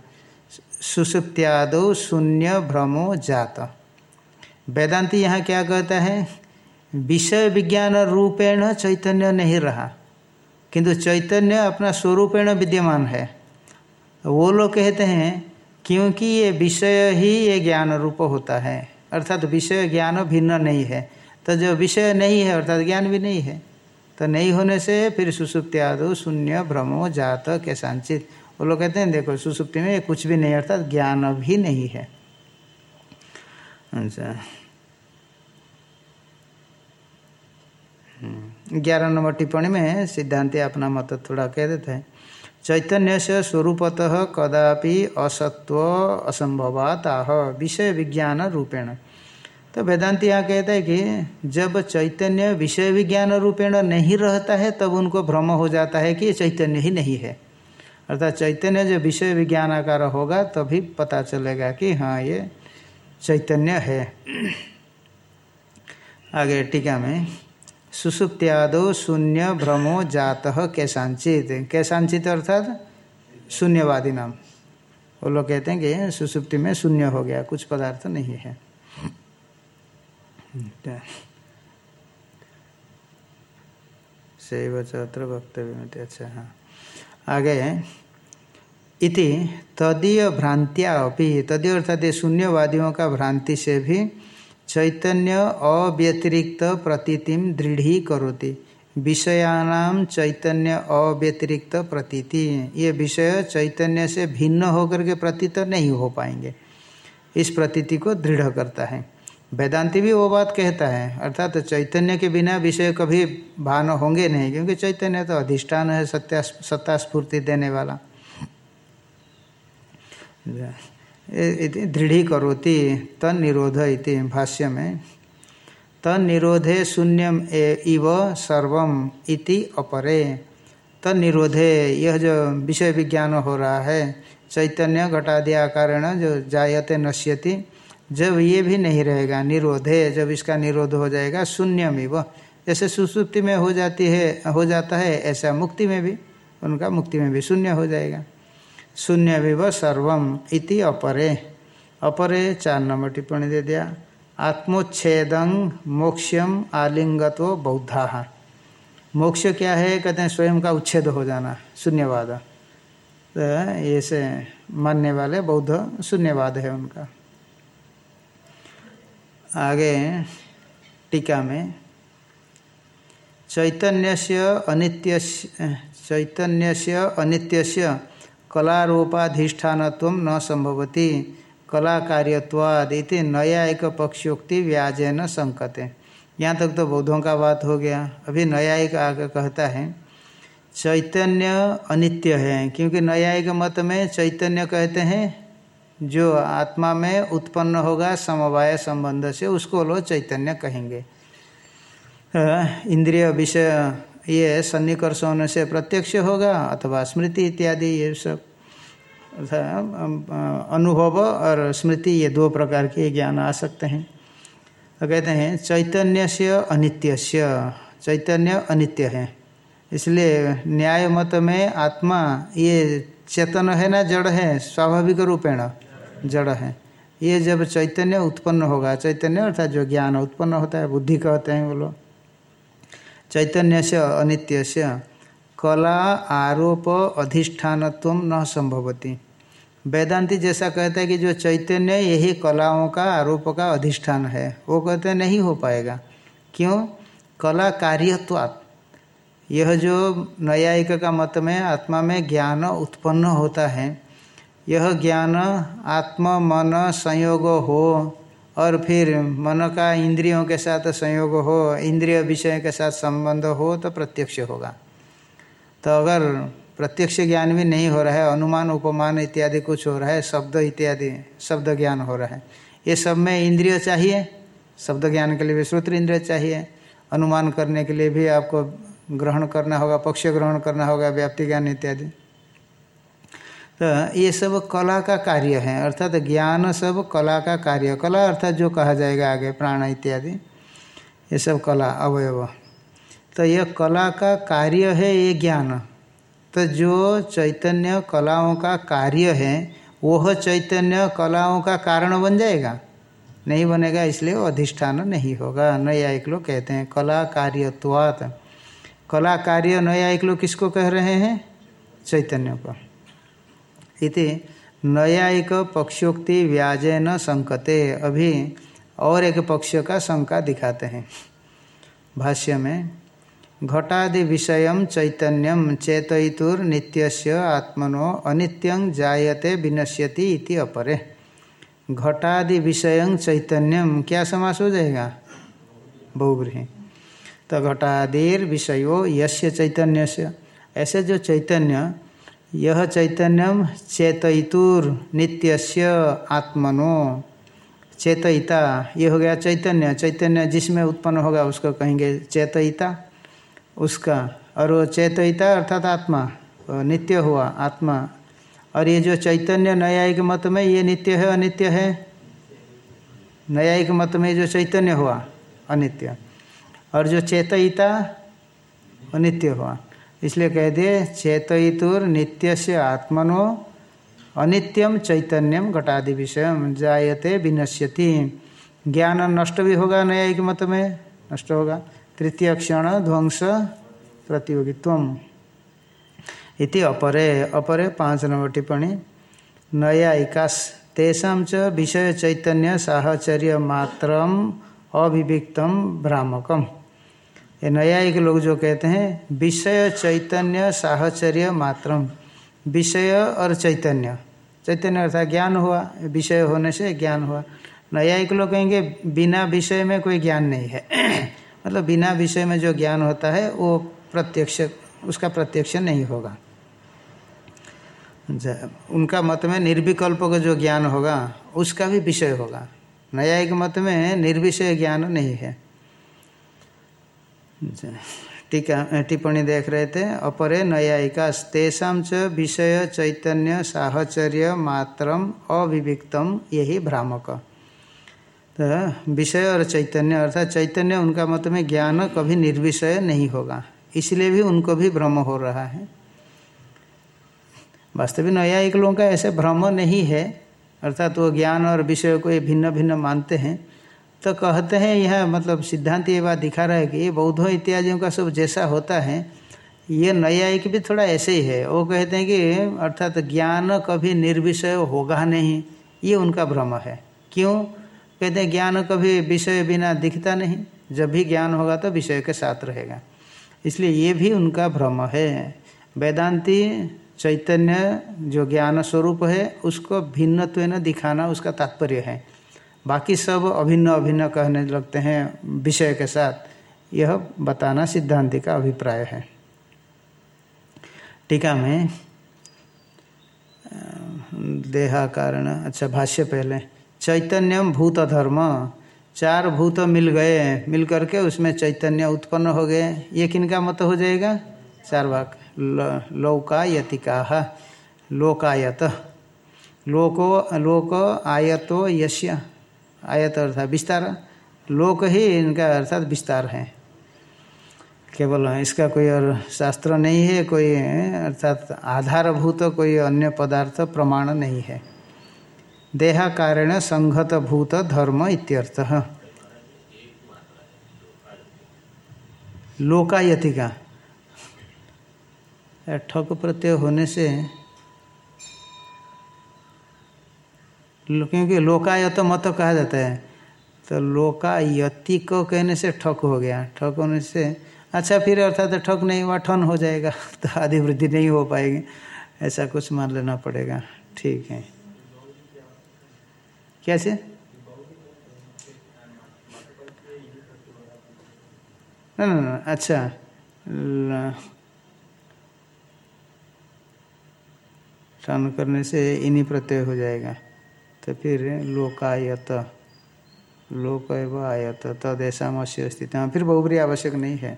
सुसुप्त्यादो शून्य भ्रमो जात। वेदांति यहाँ क्या कहता है? विषय विज्ञान रूपेण चैतन्य नहीं रहा। किंतु चैतन्य अपना स्वरूपेण विद्यमान है। वो लोग कहते हैं, क्योंकि ये विषय ही ये ज्ञान रूप होता है। अर्थात विषय ज्ञान भिन्न नहीं है। तो जो विषय नहीं है, अर्थात ज्ञान भी नहीं है। तो नहीं होने से फिर सुसुप्त्यादो शून्य भ्रमो जात के कैसांचित वो लोग कहते हैं देखो सुसुप्ति में कुछ भी नहीं अर्थात ज्ञान भी नहीं है। अच्छा। हम्म, ग्यारह नंबर टिप्पणी में सिद्धांत अपना मत थोड़ा कह देते हैं। चैतन्य से स्वरूपतः कदापि असत्व असंभवात आह विषय विज्ञान रूपेण। तो वेदांत यहाँ कहता है कि जब चैतन्य विषय विज्ञान रूपेण नहीं रहता है तब उनको भ्रम हो जाता है कि चैतन्य ही नहीं है। अर्थात चैतन्य जो विषय विज्ञान आकार होगा, तभी तो पता चलेगा कि हाँ ये चैतन्य है। आगे टीका में, सुसुप्त्यादो शून्य भ्रमो जात कैसांचित कैसांचित अर्थात शून्यवादी नाम। वो लोग कहते हैं कि सुसुप्ति में शून्य हो गया, कुछ पदार्थ नहीं है। सही चत्र वक्तव्य में अच्छा हाँ। आगे इति तदीय भ्रांतिया अपि। तदीय अर्थात ये शून्यवादियों का भ्रांति से भी चैतन्य अव्यतिरिक्त प्रतीतिम दृढ़ी करोति विषयानाम चैतन्य अव्यतिरिक्त प्रतीति। ये विषय चैतन्य से भिन्न होकर के प्रतीत नहीं हो पाएँगे। इस प्रतीति को दृढ़ करता है। वेदांति भी वो बात कहता है, अर्थात तो चैतन्य के बिना विषय कभी भान होंगे नहीं, क्योंकि चैतन्य तो अधिष्ठान है, सत्या, सत्ता स्फूर्ति देने वाला। दृढ़ी करोति तन निरोध इति भाष्य में। तन निरोधे शून्यम इव सर्वम इति अपरे। तन निरोधे, यह जो विषय विज्ञान हो रहा है, चैतन्य घटादि कारण जो जायते नश्यति जब ये भी नहीं रहेगा, निरोध है, जब इसका निरोध हो जाएगा, शून्यम इव जैसे सुसुप्ति में हो जाती है, हो जाता है, ऐसा मुक्ति में भी, उनका मुक्ति में भी शून्य हो जाएगा। शून्य विव सर्वम इति अपरे। अपरे चार नंबर टिप्पणी दे दिया। आत्मोच्छेदं मोक्षम आलिंगत्व बौद्धा। मोक्ष क्या है? कहते हैं स्वयं का उच्छेद हो जाना, शून्यवाद। तो मानने वाले बौद्ध शून्यवाद है उनका। आगे टीका में चैतन्य से चैतन्य से कलारूपाधिष्ठान न संभवती कला कार्यवाद इति नया एक पक्षोक्ति व्याजेन संकते। यहाँ तक तो बौद्धों का बात हो गया। अभी न्यायिक आगे कहता है, चैतन्य अनित्य है, क्योंकि न्यायिक मत में चैतन्य कहते हैं जो आत्मा में उत्पन्न होगा समवाय संबंध से, उसको लोग चैतन्य कहेंगे। इंद्रिय विषय, ये सन्निकर्ष होने से प्रत्यक्ष होगा अथवा स्मृति इत्यादि, ये सब। अनुभव और स्मृति, ये दो प्रकार के ज्ञान आ सकते हैं। तो कहते हैं चैतन्य से अनित्य से चैतन्य अनित्य है। इसलिए न्याय मत में आत्मा, ये चेतन है ना जड़ है, स्वाभाविक रूपेण। जड़ है। ये जब चैतन्य उत्पन्न होगा, चैतन्य अर्थात जो ज्ञान उत्पन्न होता है, बुद्धि कहते हैं वो लोग। चैतन्य से अनित्य से कला आरोप अधिष्ठानत्व न संभवती। वेदांति जैसा कहता है कि जो चैतन्य, यही कलाओं का आरोप का अधिष्ठान है। वो कहते हैं, नहीं हो पाएगा। क्यों? कला कार्यत्वात्। यह जो न्यायिक का मत में, आत्मा में ज्ञान उत्पन्न होता है यह ज्ञान आत्म, मन संयोग हो और फिर मन का इंद्रियों के साथ संयोग हो, इंद्रिय विषय के साथ संबंध हो तो प्रत्यक्ष होगा। तो अगर प्रत्यक्ष ज्ञान भी नहीं हो रहा है, अनुमान, उपमान इत्यादि कुछ हो रहा है, शब्द इत्यादि, शब्द ज्ञान हो रहा है, ये सब में इंद्रिय चाहिए, शब्द ज्ञान के लिए भी श्रोत्र इंद्रिय चाहिए, अनुमान करने के लिए भी आपको ग्रहण करना होगा, पक्ष ग्रहण करना होगा, व्याप्ति ज्ञान इत्यादि। तो ये सब कला का कार्य है, अर्थात ज्ञान सब कला का कार्य। कला अर्थात जो कहा जाएगा आगे, प्राण इत्यादि, ये सब कला, अवयव। तो यह कला का कार्य है, ये ज्ञान। तो जो चैतन्य कलाओं का कार्य है, वह चैतन्य कलाओं का कारण बन जाएगा। नहीं बनेगा, इसलिए अधिष्ठान नहीं होगा। नयायिक लोग कहते हैं, कला कार्यत्वात। कला कार्य नयायिक लोग किसको कह रहे हैं? चैतन्य को। इति न्यायिक पक्षोक्ति व्याजे न संकते। अभी और एक पक्ष का शंका दिखाते हैं। भाष्य में, घटादि विषय चैतन्यम चेतुर नित्यस्य आत्मनो अनित्यं जायते विनश्यति इति अपरे। घटादि विषय चैतन्यम क्या समास हो जाएगा? बहुग्रही तो घटादिर विषयो यस्य चैतन्य से ऐसे जो चैतन्य यह चैतन्यम चेतुर नित्यस्य आत्मनो। चेतयिता, ये हो गया चैतन्य। चैतन्य जिसमें उत्पन्न होगा उसको कहेंगे चेतयिता। उसका, और वो चेतयिता अर्थात आत्मा नित्य हुआ, आत्मा। और ये जो चैतन्य न्यायिक मत में ये नित्य है, अनित्य है? न्यायिक मत में जो चैतन्य हुआ, अनित्य। और जो चेतयिता अनित्य हुआ। इसलिए कह दिए चेतुर नित्य से आत्मनो अनित्यम चैतन्यम घटादि विषय जायते विनश्यति। ज्ञान नष्ट भी होगा न्यायिक मत में नष्ट होगा। तृतीय क्षण, ध्वंस प्रतियोगित्व इति अपरे अपरे पाँच नंबर टिप्पणी। न्यायिकास तेषा च विषय चैतन्य साहचर्य मात्र अभिव्यक्तम भ्रामकम। ये न्यायिक लोग जो कहते हैं, विषय चैतन्य साहचर्य मात्रम। विषय और चैतन्य। चैतन्य अर्थात ज्ञान हुआ, विषय होने से ज्ञान हुआ। न्यायिक लोग कहेंगे, बिना विषय में कोई ज्ञान नहीं है। मतलब बिना विषय में जो ज्ञान होता है, वो प्रत्यक्ष, उसका प्रत्यक्ष नहीं होगा। उनका मत में निर्विकल्प का जो ज्ञान होगा, उसका भी विषय होगा। न्यायिक मत में निर्विषय ज्ञान नहीं है। टीका, टिप्पणी देख रहे थे। अपरे नयायिका तेषा च विषय चैतन्य साहचर्य मात्रम अविविक्तम, यही भ्रामक। तो विषय और चैतन्य, अर्थात चैतन्य उनका मत में ज्ञान कभी निर्विषय नहीं होगा, इसलिए भी उनको भी भ्रम हो रहा है। वास्तविक न्यायिक लोगों का ऐसे भ्रम नहीं है, अर्थात वो ज्ञान और विषय को ये भिन्न भिन्न मानते हैं। तो कहते हैं, यह मतलब सिद्धांत ये बात दिखा रहा है कि ये बौद्धों इत्यादियों का सब जैसा होता है, ये न्यायिक भी थोड़ा ऐसे ही है। वो कहते हैं कि अर्थात तो ज्ञान कभी निर्विषय होगा नहीं, ये उनका भ्रम है। क्यों? कहते हैं, ज्ञान कभी विषय बिना दिखता नहीं, जब भी ज्ञान होगा तो विषय के साथ रहेगा। इसलिए ये भी उनका भ्रम है। वेदांती चैतन्य जो ज्ञान स्वरूप है, उसको भिन्नत्व दिखाना उसका तात्पर्य है। बाकी सब अभिन्न अभिन्न कहने लगते हैं विषय के साथ। यह बताना सिद्धांति का अभिप्राय है। टीका में देहा कारण अच्छा भाष्य पहले। चैतन्यम भूत धर्म, चार भूत मिल गए। मिल करके उसमें चैतन्य उत्पन्न हो गए। ये किनका मत हो जाएगा? चार भाग। लौकायतिका, लोकायत। लोको, लोक आयतो यश्य आयत अर्थात विस्तार। लोक ही इनका अर्थात विस्तार है। केवल इसका कोई और शास्त्र नहीं है, कोई, अर्थात आधारभूत कोई अन्य पदार्थ प्रमाण नहीं है। देहा कारण संघत भूत धर्म इत्यर्थ। लोकायति का ठक प्रत्यय होने से क्योंकि लोकायत मत कहा जाता है। तो लोकायति को कहने से ठक हो गया। ठक होने से अच्छा फिर अर्थात ठक नहीं हुआ, ठन हो जाएगा तो आदि वृद्धि नहीं हो पाएगी। ऐसा कुछ मान लेना पड़ेगा। ठीक है। कैसे? ना ना ना अच्छा। ठन करने से इन्हीं प्रत्यय हो जाएगा। तो फिर लोकायत लोक एवं आयत तदेशा मत्स्य स्थित फिर बहुबरी आवश्यक नहीं है।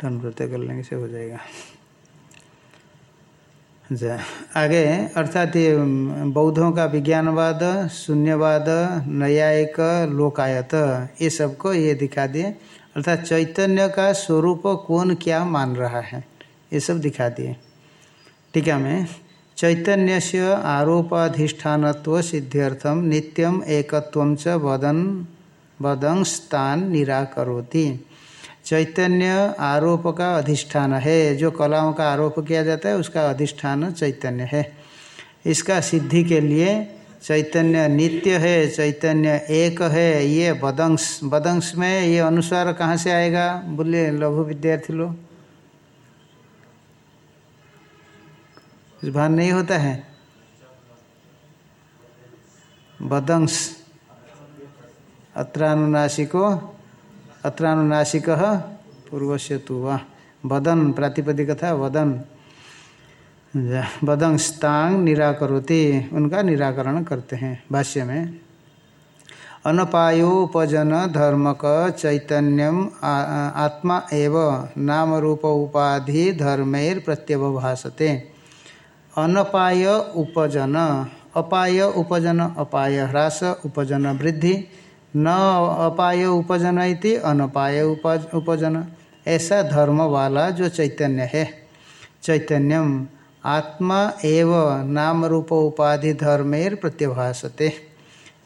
प्रत्यय कर लेंगे, से हो जाएगा। अच्छा आगे, अर्थात ये बौद्धों का विज्ञानवाद, शून्यवाद, न्यायिक लोकायत ये सबको ये दिखा दिए। अर्थात चैतन्य का स्वरूप कौन क्या मान रहा है, ये सब दिखा दिए। ठीक है में चैतन्य से आरोपाधिष्ठान सिद्ध्यर्थम नित्यम एकत्व च वदन वदंस्तान निराकरोति। चैतन्य आरोप का अधिष्ठान है। जो कलाओं का आरोप किया जाता है, उसका अधिष्ठान चैतन्य है। इसका सिद्धि के लिए चैतन्य नित्य है, चैतन्य एक है। ये बदंश बदंश में ये अनुसार कहाँ से आएगा? बोलिए, लघु विद्यार्थी लोग। कुछ भान नहीं होता है। बदंश। अत्रानुनाशिको अत्रानुनाशिक पूर्व से तु वह वदन प्रातिपदिक था वदन वदन स्तांग निराकरोति। उनका निराकरण करते हैं भाष्य में। अनपायोपजन धर्मक चैतन्यम आत्मा एव। नाम रूप उपाधि धर्मेर प्रत्यवभाषते अनपाय उपजन। अपाय उपजन अपाय ह्रास उपजन वृद्धि। न अपाय उपजन इति अनपाय उपजन। ऐसा धर्म वाला जो चैतन्य है। चैतन्यम आत्मा एव नाम रूप उपाधि धर्मेर प्रत्यभाषते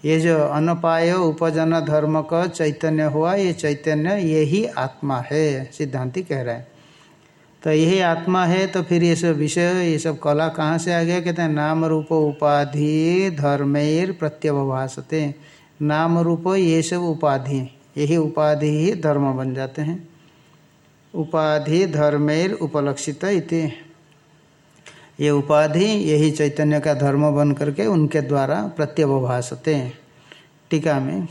ये जो अनपाय उपजन धर्म का चैतन्य हुआ ये चैतन्य यही आत्मा है सिद्धांति कह रहा है। तो यही आत्मा है तो फिर ये सब विषय, ये सब कला कहाँ से आ गया? कहते हैं, नाम रूप उपाधि धर्मेर प्रत्यवभाषते नाम रूप ये सब उपाधि यही उपाधि ही धर्म बन जाते हैं। उपाधि धर्मेर उपलक्षित इति। ये उपाधि, यही चैतन्य का धर्म बन करके उनके द्वारा प्रत्यवभाषते टीका में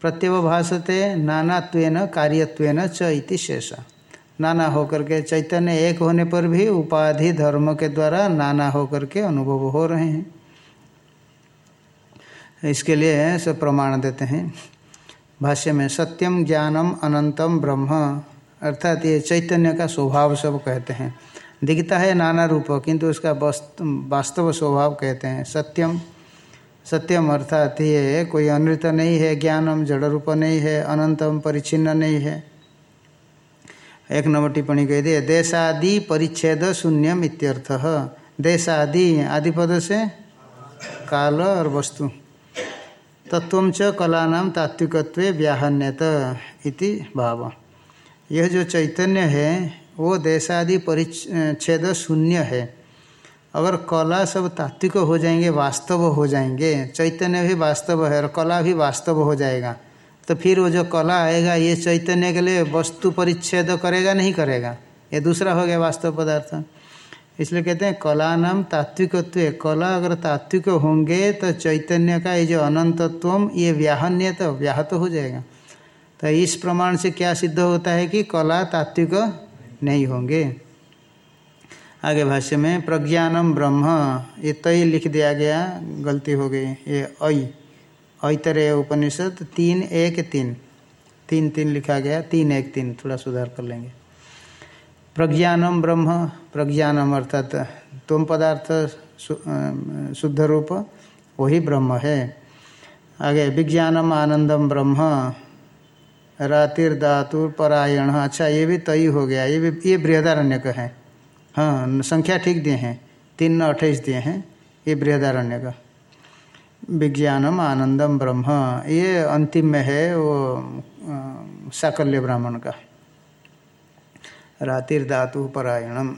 प्रत्यवभाषते नानात्वेन, कार्यत्वेन च इति शेषा। नाना होकर के चैतन्य एक होने पर भी उपाधि धर्म के द्वारा नाना होकर के अनुभव हो रहे हैं। इसके लिए सब प्रमाण देते हैं। भाष्य में सत्यम ज्ञानम अनंतम ब्रह्म। अर्थात ये चैतन्य का स्वभाव सब कहते हैं। दिखता है नाना रूप, किंतु उसका वास्तव स्वभाव कहते हैं। सत्यम सत्यम अर्थात ये कोई अनृत नहीं है, ज्ञानम जड़ रूप नहीं है अनंतम परिचिन्न नहीं है। एक नंबर टिप्पणी कह दिए देशादि परिच्छेद शून्यम इत्यर्थ। देशादि आदि पद से काल और वस्तु। तत्व च कलानाम तात्विकत्व व्याहन्यत इति भाव। यह जो चैतन्य है, वो देशादि परिच्छेद शून्य है। अगर कला सब तात्विक हो जाएँगे, वास्तव हो जाएँगे, चैतन्य भी वास्तव है और कला भी वास्तव हो जाएगा। तो फिर वो जो कला आएगा, ये चैतन्य के लिए वस्तु परिच्छेद करेगा, नहीं करेगा? ये दूसरा हो गया वास्तव पदार्थ। इसलिए कहते हैं कला नाम तात्विकत्व। कला अगर तात्विक होंगे तो चैतन्य का ये जो अनंतत्व ये व्याहन्य तो व्याहत तो हो जाएगा। तो इस प्रमाण से क्या सिद्ध होता है कि कला तात्विक नहीं होंगे? आगे भाष्य में, प्रज्ञानम ब्रह्म ये तय लिख दिया गया, गलती हो गई, ये ऐ। ऐतरे उपनिषद, तीन एक तीन। तीन तीन लिखा गया, तीन एक तीन, थोड़ा सुधार कर लेंगे। प्रज्ञानम ब्रह्म, प्रज्ञानम अर्थात तुम पदार्थ शुद्ध रूप, वही ब्रह्म है। आगे, विज्ञानम आनंदम ब्रह्म, रातिर धातुर परायण अच्छा ये भी तय हो गया, ये भी, ये बृहदारण्य का है। हाँ संख्या ठीक दिए हैं, तीन अट्ठाईस दिए हैं, ये बृहदारण्य का विज्ञानम आनंदम ब्रह्म। ये अंतिम में है वो साकल्य ब्राह्मण का। रातिर धातु परायणम।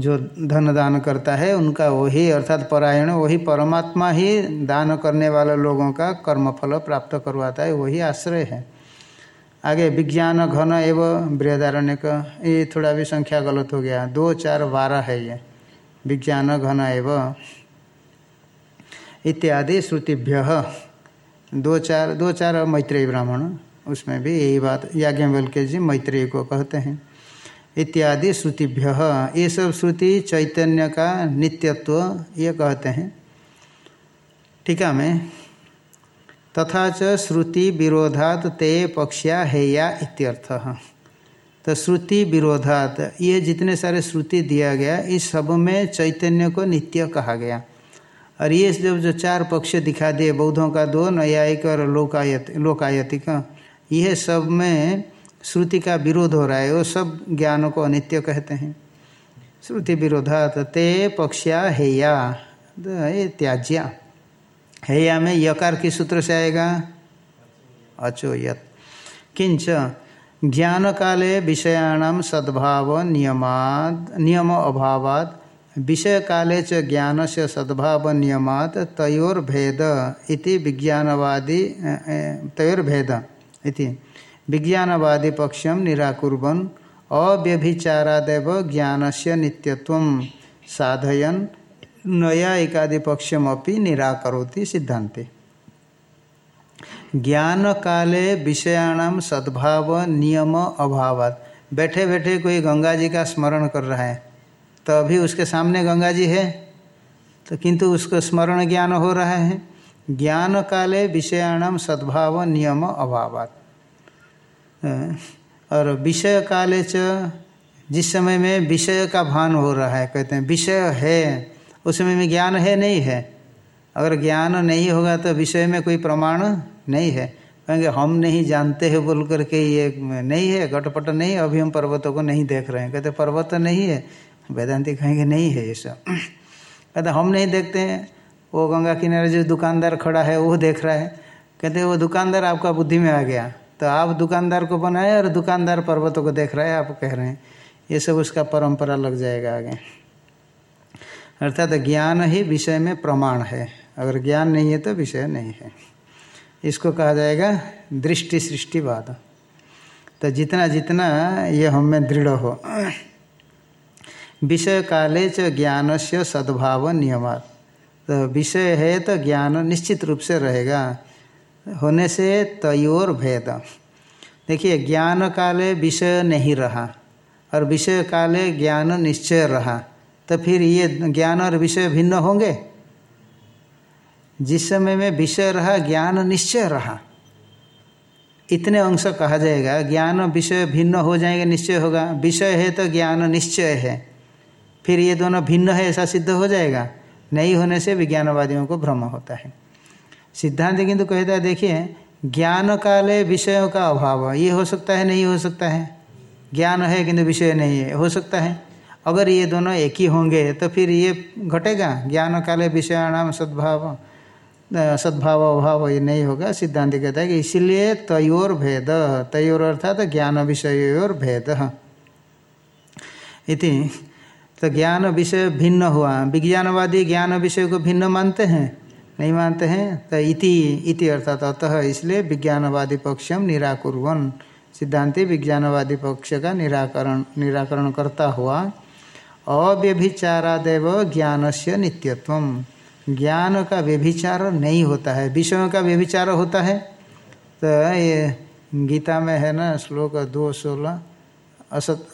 जो धन दान करता है उनका वही, अर्थात परायण, वही परमात्मा ही दान करने वाले लोगों का कर्मफल प्राप्त करवाता है, वही आश्रय है। आगे विज्ञान, घन एवं बृहदारण्य का ये थोड़ा भी संख्या गलत हो गया। दो चार बारह है ये। विज्ञान, घन एवं इत्यादि श्रुतिभ्य। दो चार दो चार मैत्रेय ब्राह्मण, उसमें भी यही बात याज्ञवल्क्य जी मैत्रेय को कहते हैं। इत्यादि श्रुतिभ्य। ये सब श्रुति चैतन्य का नित्यत्व, ये कहते हैं। टीका में। तथा च श्रुति विरोधात ते पक्षा हेया इत्यर्थ। तो श्रुति विरोधात, ये जितने सारे श्रुति दिया गया, इस सब में चैतन्य को नित्य कहा गया। और ये जब जो चार पक्ष दिखा दिए, बौद्धों का दो, न्यायिक और लोकायत, लोकायतिक। यह सब में श्रुति का विरोध हो रहा है, वो सब ज्ञानों को अनित्य कहते हैं। श्रुति विरोधात, ते पक्षा हेया ये त्याज्या। हेया में यकार किस सूत्र से आएगा? अचोयत। किंच ज्ञान काले विषयाणाम सद्भाव, नियमाद, नियम अभावाद विषय काले च ज्ञान से सद्भाव नियमात तयोर्भेद इति विज्ञानवादी तयोर्भेद इति। विज्ञानवादी पक्षम निराकुर्वन, अव्यभिचारादेव ज्ञान से नित्यत्व साधयन, नया एकादि निराकरोति सिद्धांते ज्ञान काले विषयाणाम सद्भाव नियम अभाव बैठे बैठे कोई गंगा जी का स्मरण कर रहा है। तो अभी उसके सामने गंगा जी है। तो किंतु उसको स्मरण ज्ञान हो रहा है। ज्ञान काले विषयाणाम सद्भाव नियम अभावात। और विषय काले च, जिस समय में विषय का भान हो रहा है, कहते हैं, विषय है, उस समय में ज्ञान है नहीं है। अगर ज्ञान नहीं होगा तो विषय में कोई प्रमाण नहीं है। कहेंगे, हम नहीं जानते हैं बोल करके ये नहीं है, घटपट नहीं अभी हम पर्वतों को नहीं देख रहे हैं। कहते पर्वत नहीं है वेदांति कहेंगे नहीं है ये सब। कहते, हम नहीं देखते हैं। वो गंगा किनारे जो दुकानदार खड़ा है, वो देख रहा है। कहते, वो दुकानदार आपका बुद्धि में आ गया। तो आप दुकानदार को बनाए और दुकानदार पर्वतों को देख रहा है, आप कह रहे हैं। ये सब उसका परंपरा लग जाएगा आगे। अर्थात ज्ञान ही विषय में प्रमाण है। अगर ज्ञान नहीं है तो विषय नहीं है। इसको कहा जाएगा दृष्टि सृष्टिवाद। तो जितना जितना ये हम दृढ़ हो विषय काले च ज्ञान से सद्भाव नियमात तो विषय है तो ज्ञान निश्चित रूप से रहेगा। होने से तयोर भेद। देखिए ज्ञान काले विषय नहीं रहा और विषय काले ज्ञान निश्चय रहा तो फिर ये ज्ञान और विषय भिन्न होंगे? जिस समय में विषय रहा, ज्ञान निश्चय रहा। इतने अंश कहा जाएगा, ज्ञान विषय भिन्न हो जाएँगे, निश्चय होगा। विषय है तो ज्ञान निश्चय है। फिर ये दोनों भिन्न है, ऐसा सिद्ध हो जाएगा। नहीं होने से विज्ञानवादियों को भ्रम होता है। सिद्धांत किंतु कहता है, देखिए, ज्ञान काले विषयों का अभाव। ये हो सकता है, नहीं हो सकता है? ज्ञान है किंतु विषय नहीं है, हो सकता है? अगर ये दोनों एक ही होंगे तो फिर ये घटेगा? ज्ञान काले विषयाणाम सद्भाव सद्भाव, अभाव, ये नहीं होगा। सिद्धांत कहता है कि इसलिए तयोर भेद, तयोर अर्थात ज्ञान विषयोर भेद। इति तो ज्ञान विषय भिन्न हुआ। विज्ञानवादी ज्ञान विषय को भिन्न मानते हैं? नहीं मानते हैं? तो इति इति अर्थात अतः इसलिए विज्ञानवादी पक्षम निराकुर्वन। सिद्धांति विज्ञानवादी पक्ष का निराकरण निराकरण करता हुआ। अव्यभिचारादेव ज्ञान से नित्यत्व ज्ञान का व्यभिचार नहीं होता है। विषयों का व्यभिचार होता है। तो ये गीता में है ना, श्लोक दो सोलह, असत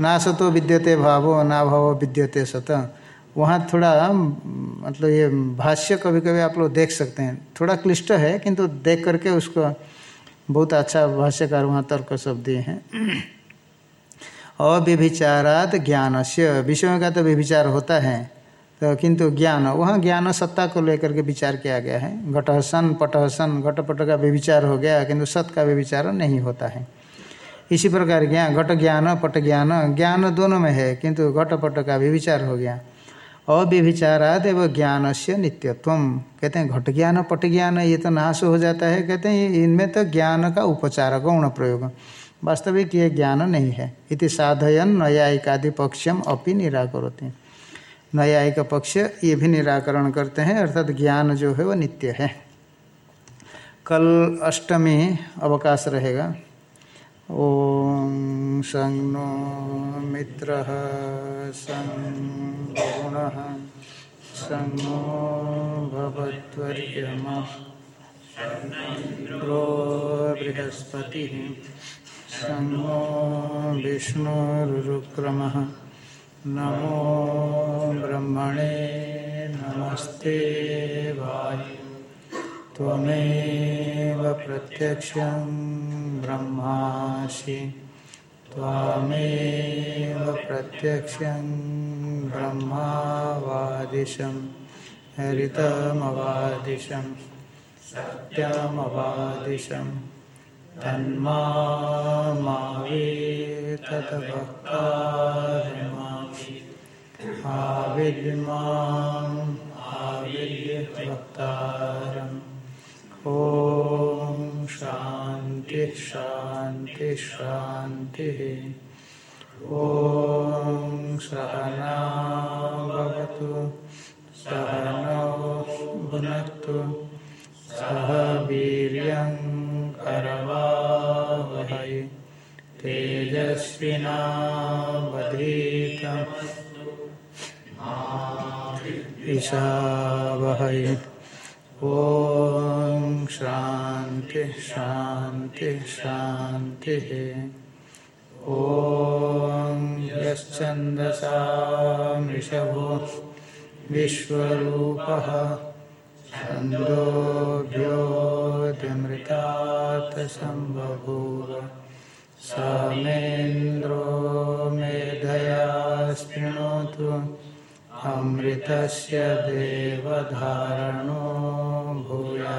ना सतो विद्यते भावो ना भावो विद्यते सत। वहाँ थोड़ा मतलब ये भाष्य कभी कभी आप लोग देख सकते हैं। थोड़ा क्लिष्ट है, किंतु देख करके उसको बहुत अच्छा भाष्यकार वहाँ तर्क सब दिए हैं। अव्यभिचारात ज्ञान से विषयों का तो व्यभिचार होता है। तो किंतु ज्ञान, वहाँ ज्ञान सत्ता को लेकर के विचार किया गया है। घटहसन, पटहसन, घटपट का व्यभिचार हो गया, किंतु सत का व्यभिचार नहीं होता है। इसी प्रकार ज्ञान, घट ज्ञान, पट ज्ञान ज्ञान दोनों में है, किंतु घटपट का व्यभिचार हो गया। अव्यभिचाराद एवं ज्ञान से नित्यत्व कहते हैं, घट ज्ञान, पट ज्ञान, ये तो नाश हो जाता है। कहते हैं, इनमें तो ज्ञान का उपचार गौण प्रयोग। वास्तविक ये ज्ञान नहीं है। इति साधयन न्यायिकादि पक्षम अपनी निराकरोती। न्यायिक पक्ष ये भी निराकरण करते हैं, अर्थात ज्ञान जो है वो नित्य है। कल अष्टमी अवकाश रहेगा। ओम सं नो मित्र सं गुण सं नो भगवत्वर्यमा बृहस्पति सं नो विष्णुरुक्रमः नमो ब्रह्मणे नमस्ते वाय त्वमेव प्रत्यक्षं ब्रह्मासि। त्वामेव प्रत्यक्षं ब्रह्मावादिशं हरितमवादिशं सत्यमवादिशं। तन्मावे तद्भक्तारिमा आविर्माम् आविर्यवक्तारम् ॐ शान्तिः शान्तिः शान्तिः ॐ सहना सहनौ भुनक्तु सह वीर्यं करवावहै तेजस्विनावधीतम् ईशावहै ॐ शान्ति शांति शान्तिः ॐ यश्चन्दसा मृषभो विश्वरूपः छन्दोभ्योऽधिमृतात् सम्बभूव समेन्द्रो मेधया स्पृणोतु अमृतस्य देवधारणो भूया